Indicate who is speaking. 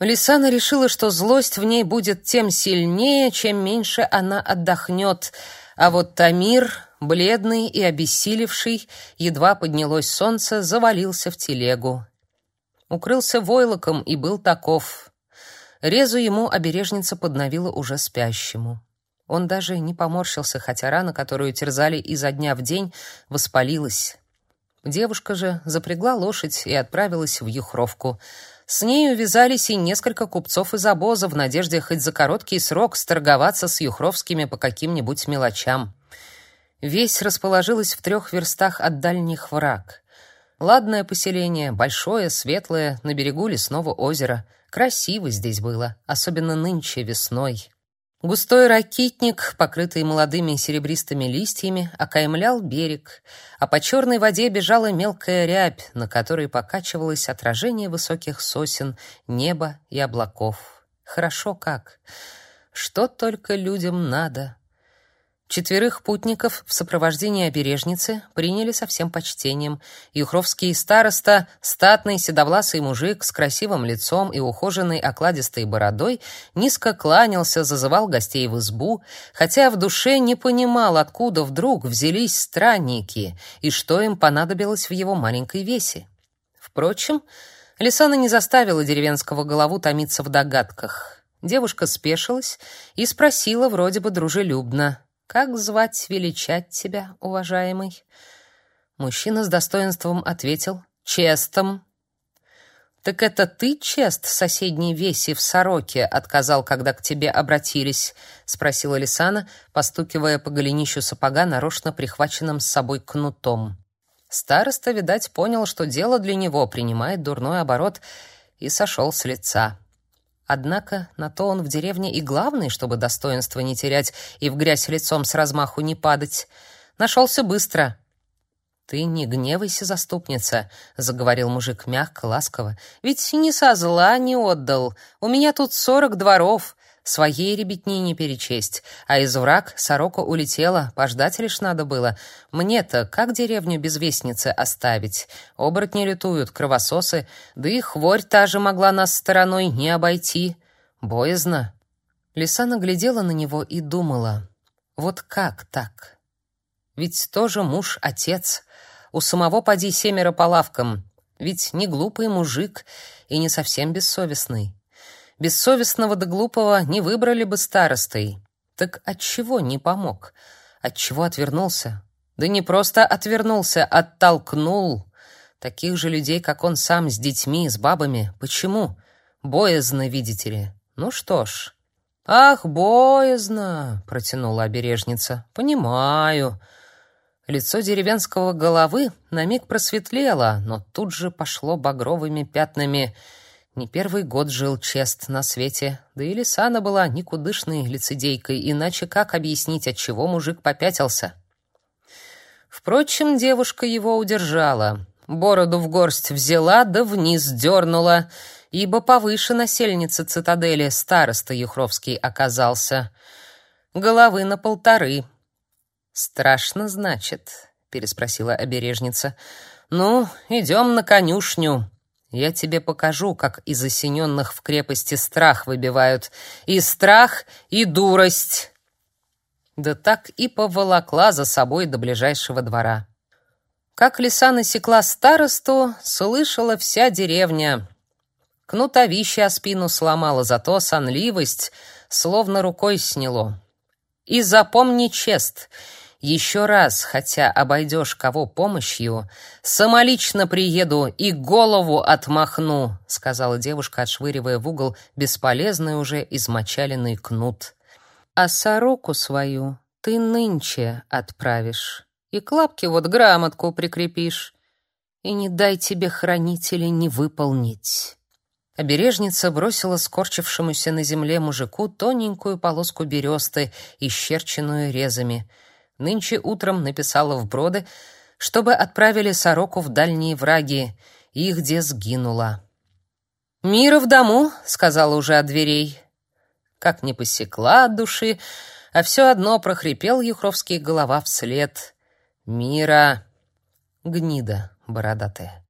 Speaker 1: Лисана решила, что злость в ней будет тем сильнее, чем меньше она отдохнет, а вот Тамир, бледный и обессилевший, едва поднялось солнце, завалился в телегу. Укрылся войлоком и был таков. Резу ему обережница подновила уже спящему. Он даже не поморщился, хотя рана, которую терзали изо дня в день, воспалилась. Девушка же запрягла лошадь и отправилась в Юхровку. С ней увязались и несколько купцов из обоза в надежде хоть за короткий срок сторговаться с Юхровскими по каким-нибудь мелочам. Весь расположилась в трех верстах от дальних враг. Ладное поселение, большое, светлое, на берегу лесного озера. Красиво здесь было, особенно нынче весной. Густой ракитник, покрытый молодыми серебристыми листьями, окаймлял берег, а по черной воде бежала мелкая рябь, на которой покачивалось отражение высоких сосен, неба и облаков. Хорошо как. Что только людям надо. Четверых путников в сопровождении обережницы приняли со всем почтением. Юхровский староста, статный седовласый мужик с красивым лицом и ухоженной окладистой бородой, низко кланялся, зазывал гостей в избу, хотя в душе не понимал, откуда вдруг взялись странники и что им понадобилось в его маленькой весе. Впрочем, Лисана не заставила деревенского голову томиться в догадках. Девушка спешилась и спросила вроде бы дружелюбно: как звать величать тебя, уважаемый? Мужчина с достоинством ответил: Честом. Так это ты, Чест, соседней веси в Сороке отказал, когда к тебе обратились, спросила Лисана, постукивая по голенищу сапога нарочно прихваченным с собой кнутом. Староста, видать, понял, что дело для него принимает дурной оборот, и сошел с лица. Однако на то он в деревне и главный, чтобы достоинство не терять и в грязь лицом с размаху не падать. Нашелся быстро. Ты не гневайся, заступница, заговорил мужик мягко, ласково. Ведь ни со зла не отдал. У меня тут сорок дворов. Своей ребятни не перечесть, а из враг сорока улетела, пождать лишь надо было. Мне-то как деревню без вестницы оставить? Оборотни летуют, кровососы, да и хворь та же могла нас стороной не обойти. Боязно. Лиса наглядела на него и думала, вот как так? Ведь тоже муж-отец, у самого поди семеро по лавкам, ведь не глупый мужик и не совсем бессовестный. Бессовестного да глупого не выбрали бы старостой. Так отчего не помог? Отчего отвернулся? Да не просто отвернулся, оттолкнул. Таких же людей, как он сам, с детьми, с бабами. Почему? Боязно, видите ли. Ну что ж. Ах, боязно, протянула обережница. Понимаю. Лицо деревенского головы на миг просветлело, но тут же пошло багровыми пятнами. Не первый год жил Чест на свете, да и Лисана была никудышной лицедейкой, иначе как объяснить, от чего мужик попятился? Впрочем, девушка его удержала. Бороду в горсть взяла, да вниз дернула, ибо повыше насельницы цитадели староста Юхровский оказался. Головы на полторы. «Страшно, значит?» — переспросила обережница. «Ну, идем на конюшню». Я тебе покажу, как из осененных в крепости страх выбивают. И страх, и дурость. Да так и поволокла за собой до ближайшего двора. Как лиса насекла старосту, слышала вся деревня. Кнутовище о спину сломала, зато сонливость словно рукой сняло. И запомни чест — еще раз, хотя обойдешь кого помощью, самолично приеду и голову отмахну, сказала девушка, отшвыривая в угол бесполезный уже измочаленный кнут. А сороку свою ты нынче отправишь и к лапке вот грамотку прикрепишь. И не дай тебе хранители не выполнить. Обережница бросила скорчившемуся на земле мужику тоненькую полоску бересты, исчерченную резами — Нынче утром написала в броды, чтобы отправили сороку в дальние враги, и где сгинула. «Мира в дому», — сказала уже от дверей. Как не посекла от души, а все одно прохрипел Юхровский голова вслед. «Мира!» Гнида бородатая.